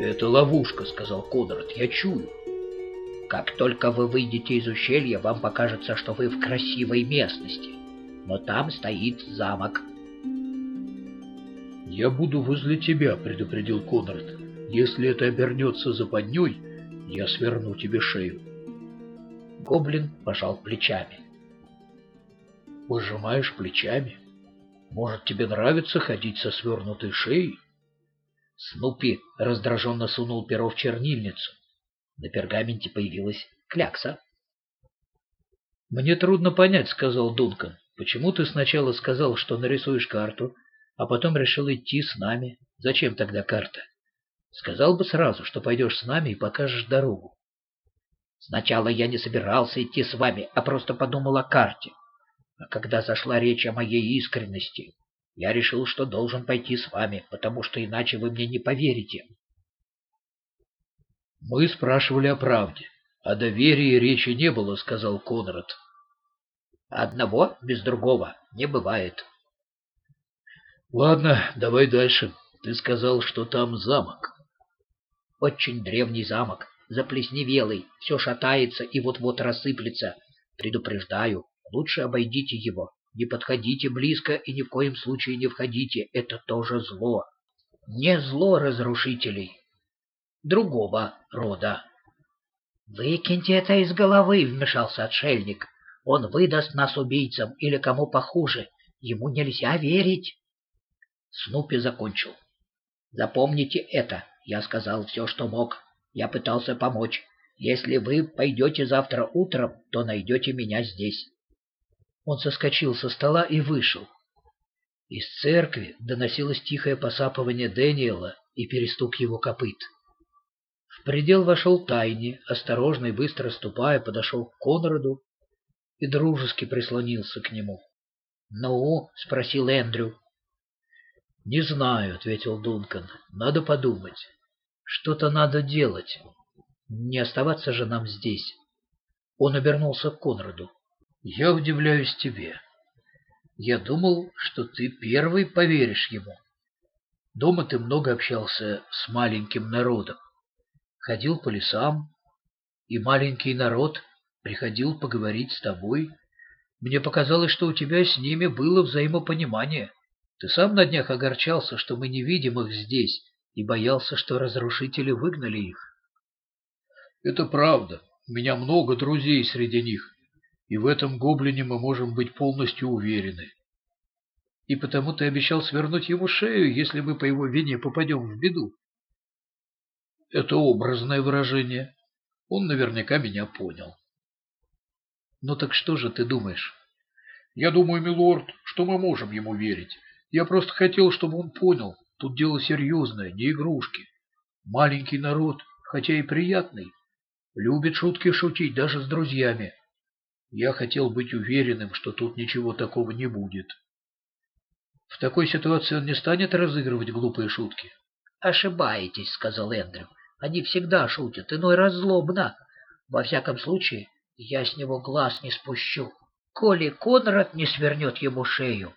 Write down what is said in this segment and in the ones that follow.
«Это ловушка», — сказал Конрад, — «я чую». «Как только вы выйдете из ущелья, вам покажется, что вы в красивой местности, но там стоит замок». «Я буду возле тебя», — предупредил Конрад. «Если это обернется западней, я сверну тебе шею». Гоблин пожал плечами. «Пожимаешь плечами? Может, тебе нравится ходить со свернутой шеей?» Снупи раздраженно сунул перо в чернильницу. На пергаменте появилась клякса. «Мне трудно понять», — сказал Дункан. «Почему ты сначала сказал, что нарисуешь карту, а потом решил идти с нами? Зачем тогда карта? Сказал бы сразу, что пойдешь с нами и покажешь дорогу». «Сначала я не собирался идти с вами, а просто подумал о карте. А когда зашла речь о моей искренности, я решил, что должен пойти с вами, потому что иначе вы мне не поверите. Мы спрашивали о правде. О доверии речи не было, сказал Конрад. Одного без другого не бывает. Ладно, давай дальше. Ты сказал, что там замок. Очень древний замок, заплесневелый, все шатается и вот-вот рассыплется. Предупреждаю, лучше обойдите его. Не подходите близко и ни в коем случае не входите. Это тоже зло. Не зло разрушителей. Другого рода. «Выкиньте это из головы», — вмешался отшельник. «Он выдаст нас убийцам или кому похуже. Ему нельзя верить». Снупи закончил. «Запомните это. Я сказал все, что мог. Я пытался помочь. Если вы пойдете завтра утром, то найдете меня здесь. Он соскочил со стола и вышел. Из церкви доносилось тихое посапывание Дэниела и перестук его копыт. В предел вошел Тайни, осторожно и быстро ступая, подошел к Конраду и дружески прислонился к нему. «Ну?» — спросил Эндрю. «Не знаю», — ответил Дункан. «Надо подумать. Что-то надо делать. Не оставаться же нам здесь». Он обернулся к Конраду. Я удивляюсь тебе. Я думал, что ты первый поверишь ему. Дома ты много общался с маленьким народом. Ходил по лесам, и маленький народ приходил поговорить с тобой. Мне показалось, что у тебя с ними было взаимопонимание. Ты сам на днях огорчался, что мы не видим их здесь, и боялся, что разрушители выгнали их. Это правда. У меня много друзей среди них и в этом гоблине мы можем быть полностью уверены. И потому ты обещал свернуть ему шею, если мы по его вине попадем в беду. Это образное выражение. Он наверняка меня понял. Ну так что же ты думаешь? Я думаю, милорд, что мы можем ему верить. Я просто хотел, чтобы он понял, тут дело серьезное, не игрушки. Маленький народ, хотя и приятный, любит шутки шутить даже с друзьями. Я хотел быть уверенным, что тут ничего такого не будет. В такой ситуации он не станет разыгрывать глупые шутки. «Ошибаетесь», — сказал Эндрю. «Они всегда шутят, иной раз злобно. Во всяком случае, я с него глаз не спущу, коли Конрад не свернет ему шею.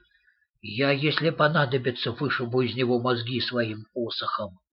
Я, если понадобится, вышибу из него мозги своим посохом».